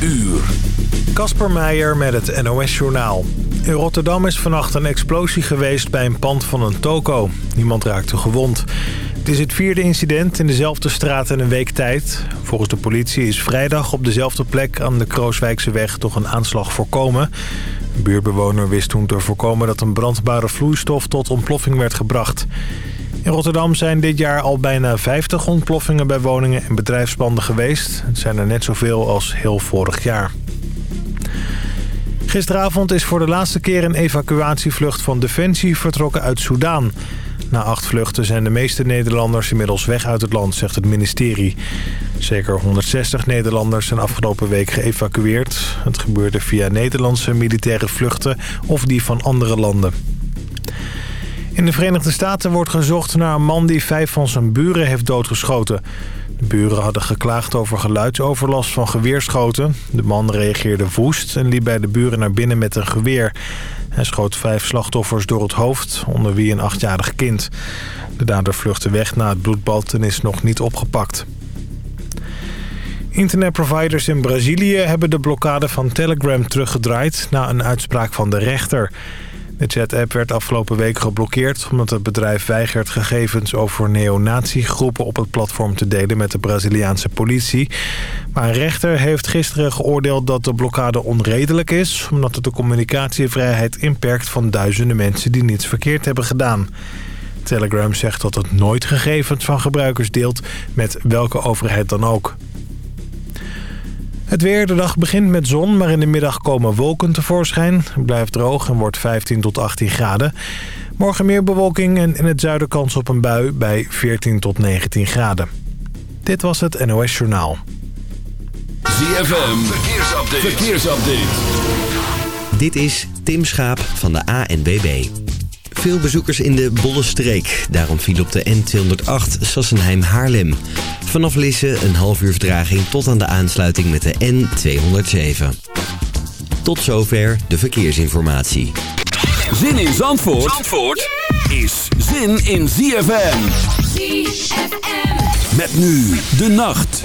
uur. Kasper Meijer met het NOS-journaal. In Rotterdam is vannacht een explosie geweest bij een pand van een toko. Niemand raakte gewond. Het is het vierde incident in dezelfde straat in een week tijd. Volgens de politie is vrijdag op dezelfde plek aan de Krooswijkse toch een aanslag voorkomen. Een buurtbewoner wist toen te voorkomen dat een brandbare vloeistof tot ontploffing werd gebracht. In Rotterdam zijn dit jaar al bijna 50 ontploffingen bij woningen en bedrijfspanden geweest. Het zijn er net zoveel als heel vorig jaar. Gisteravond is voor de laatste keer een evacuatievlucht van Defensie vertrokken uit Soudaan. Na acht vluchten zijn de meeste Nederlanders inmiddels weg uit het land, zegt het ministerie. Zeker 160 Nederlanders zijn afgelopen week geëvacueerd. Het gebeurde via Nederlandse militaire vluchten of die van andere landen. In de Verenigde Staten wordt gezocht naar een man die vijf van zijn buren heeft doodgeschoten. De buren hadden geklaagd over geluidsoverlast van geweerschoten. De man reageerde woest en liep bij de buren naar binnen met een geweer. Hij schoot vijf slachtoffers door het hoofd, onder wie een achtjarig kind. De dader vluchtte weg na het bloedbad en is nog niet opgepakt. Internetproviders in Brazilië hebben de blokkade van Telegram teruggedraaid... na een uitspraak van de rechter... De chat-app werd afgelopen week geblokkeerd... omdat het bedrijf weigert gegevens over neonatiegroepen op het platform te delen met de Braziliaanse politie. Maar een rechter heeft gisteren geoordeeld dat de blokkade onredelijk is... omdat het de communicatievrijheid inperkt van duizenden mensen die niets verkeerd hebben gedaan. Telegram zegt dat het nooit gegevens van gebruikers deelt met welke overheid dan ook. Het weer, de dag begint met zon, maar in de middag komen wolken tevoorschijn. Het blijft droog en wordt 15 tot 18 graden. Morgen meer bewolking en in het zuiden kans op een bui bij 14 tot 19 graden. Dit was het NOS Journaal. ZFM, verkeersupdate. verkeersupdate. Dit is Tim Schaap van de ANBB. Veel bezoekers in de Bolle Streek. Daarom viel op de N208 Sassenheim-Haarlem. Vanaf Lisse een half uur verdraging tot aan de aansluiting met de N207. Tot zover de verkeersinformatie. Zin in Zandvoort, Zandvoort is zin in ZFM. ZFM. Met nu de nacht.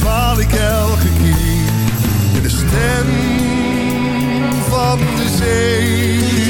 verdwaal ik elke keer in de stem van de zee.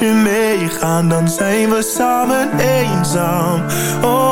met je meegaan, dan zijn we samen eenzaam. Oh.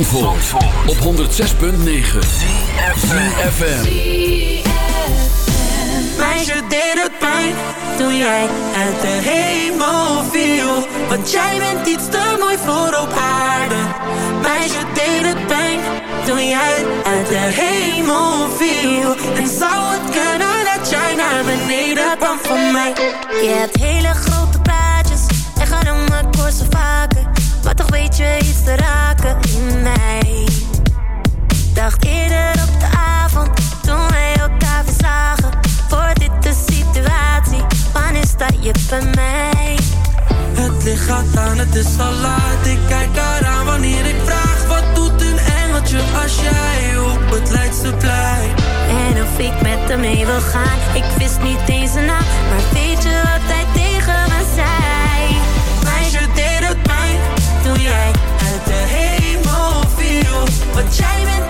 Zandvoort, op 106.9 CFFM Meisje deed het pijn toen jij uit de hemel viel. Want jij bent iets te mooi voor op aarde. Meisje deed het pijn toen jij uit de hemel viel. En zou het kunnen dat jij naar beneden kwam van mij? Je hebt hele grote plaatjes en ga om maar voor zo vaker toch weet je iets te raken in mij. Dacht eerder op de avond, toen wij elkaar verzagen. Voor dit de situatie, wanneer sta je bij mij? Het licht gaat aan, het is al laat. Ik kijk eraan wanneer ik vraag. Wat doet een engeltje als jij op het Leidseplein? En of ik met hem mee wil gaan, ik wist niet deze naam. Maar weet je wat? for chiming.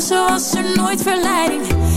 ze was er nooit verleiding.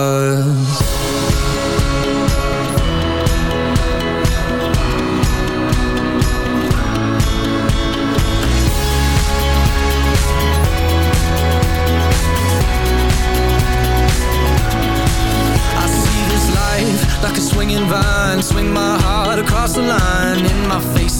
Stars I see this life like a swinging vine. Swing my heart across the line. In my face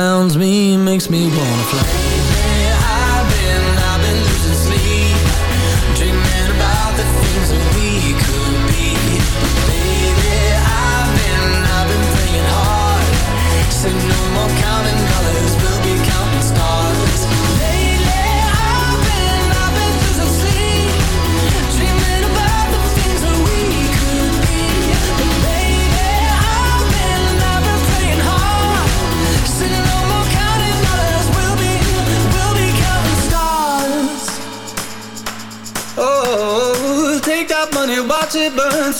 makes me wanna fly.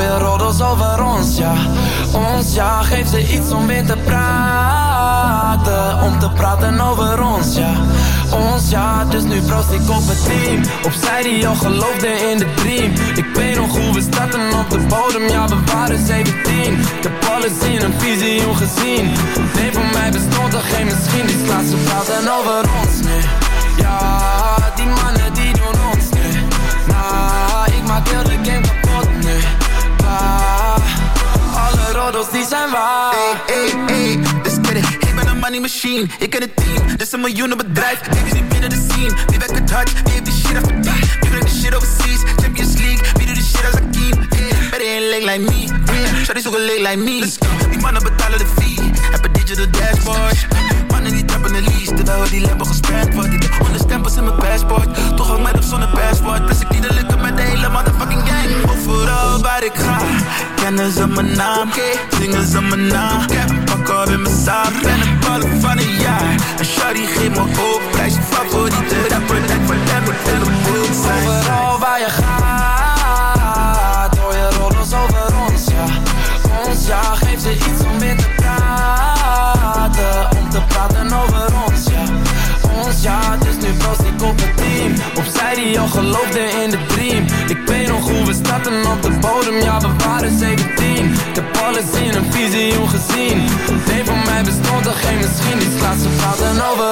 Je roddels over ons, ja. Ons, ja, geef ze iets om weer te praten. Om te praten over ons, ja. Ja, dus nu proost ik op het team. Opzij die al geloofde in de dream. Ik weet nog hoe we starten op de bodem, ja, we waren 17. Ik heb alles een visioen gezien. Nee, voor mij bestond er geen misschien. Die slaat ze praten over ons, nee. Machine, ik ken het team. Dus een miljoenen bedrijf, baby zit binnen de scene. Wie werkt het hard, wie heeft die shit afverdiend? Wie brengt de shit overseas, Champions League. Wie doet de shit als Akeem? Yeah, better ain't leg like me. Yeah, shawty zoeken leg like me. Let's go. Die mannen betalen de fee, heb een digital dashboard. Mannen die trappen de lease, terwijl die lampen gesperd wordt. Die de onderstempels in mijn passport, toch ook met of zonder passport. Plus ik die de lukken met de hele motherfucking gang. Overal waar ik ga, kennen ze mijn naam. Zingen ze mijn naam. Op in mijn zaak, ben een ballen van een jaar. En shawty geeft me hoop, prijs je favoriete rapper. Dat voor hem moet hele boel zijn. Overal waar je gaat, hoor je rollers over ons, ja. Ons, ja, geef ze iets om weer te praten. Om te praten over ons, ja. Ons, ja, dus nu proost ik op het team. Opzij die al geloofde in de dream. Ik weet nog hoe we starten alles in een visioen gezien. Nee, van mij bestond er geen misschien. Die slaat ze praten over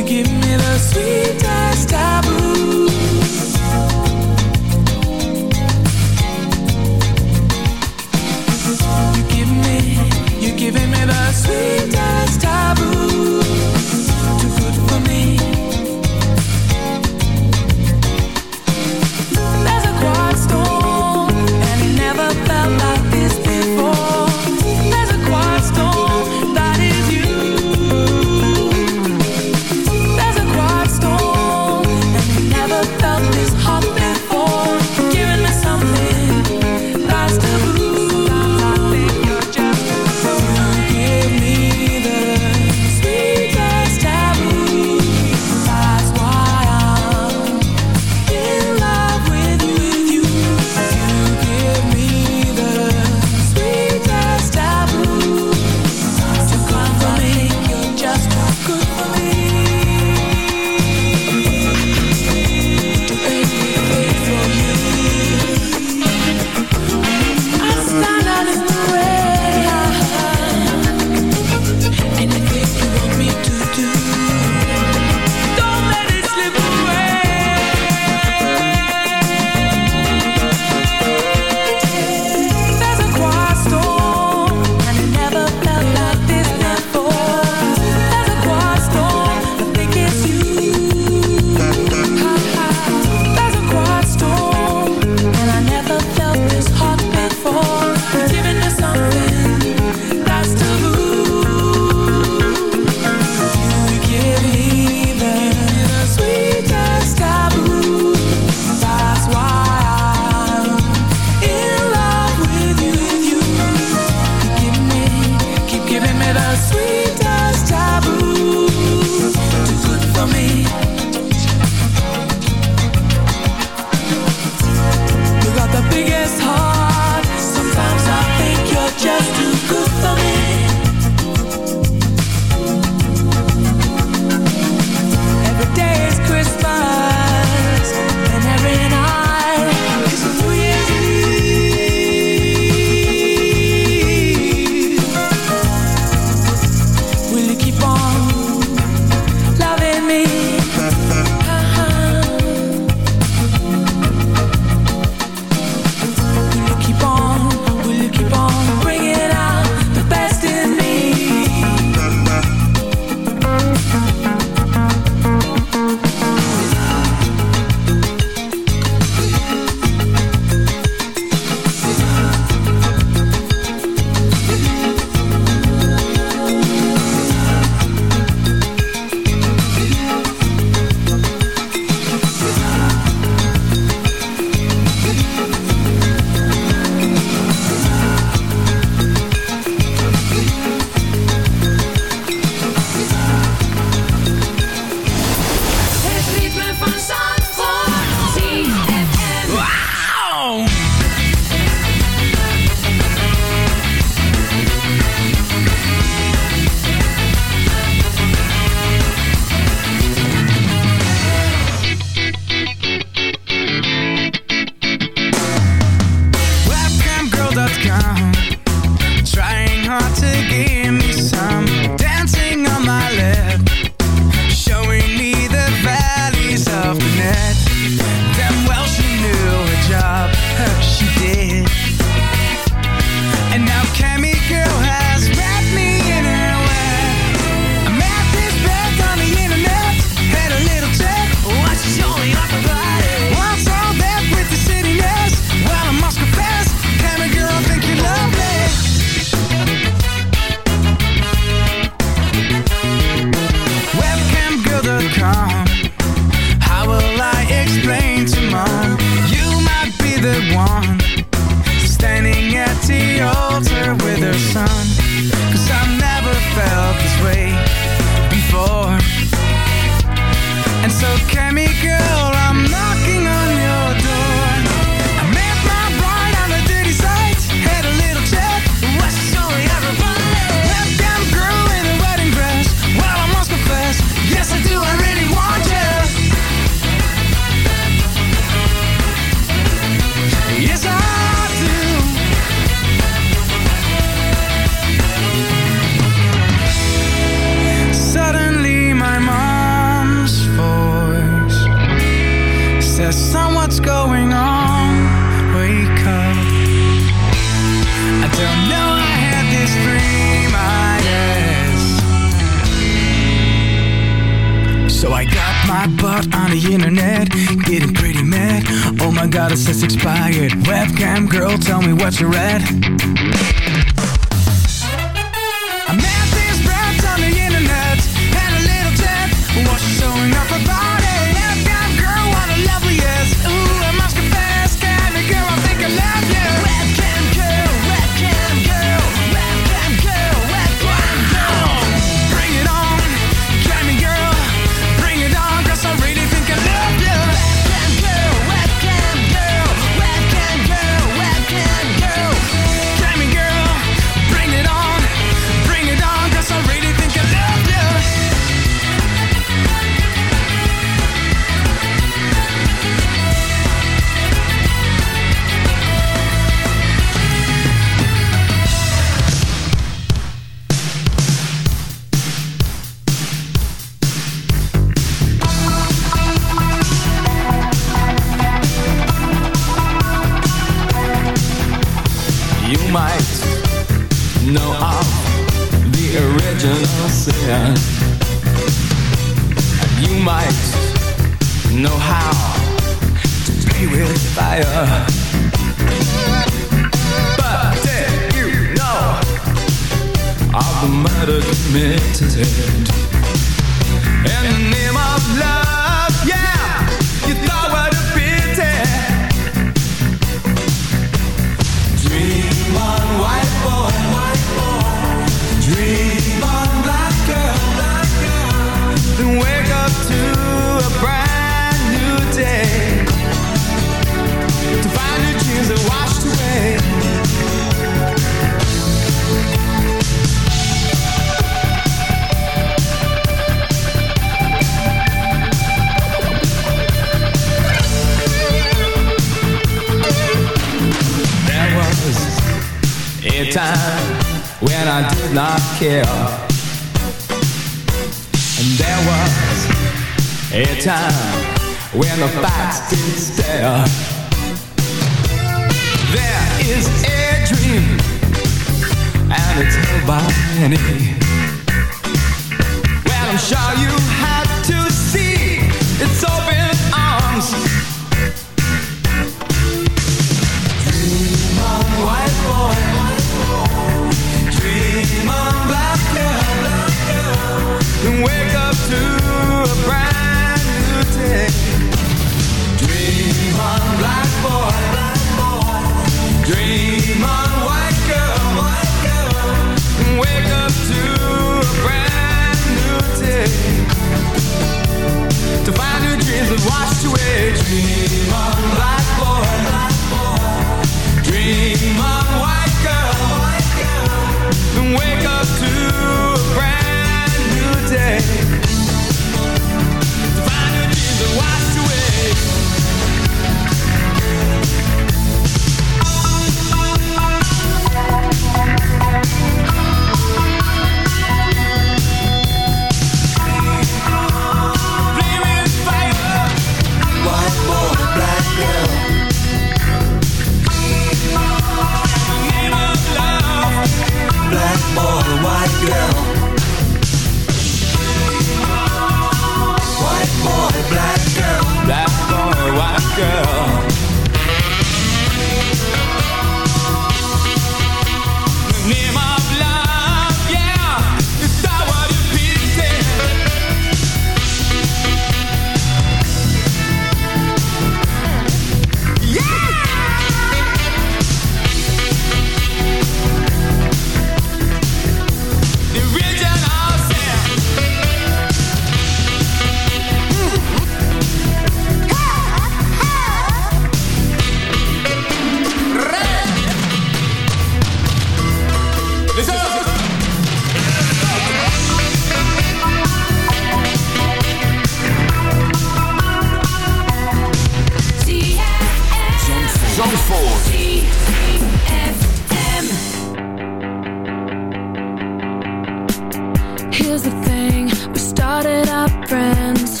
Here's the thing, we started out friends.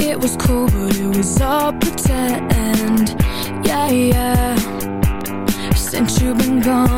It was cool but it was all pretend. Yeah, yeah. Since you've been gone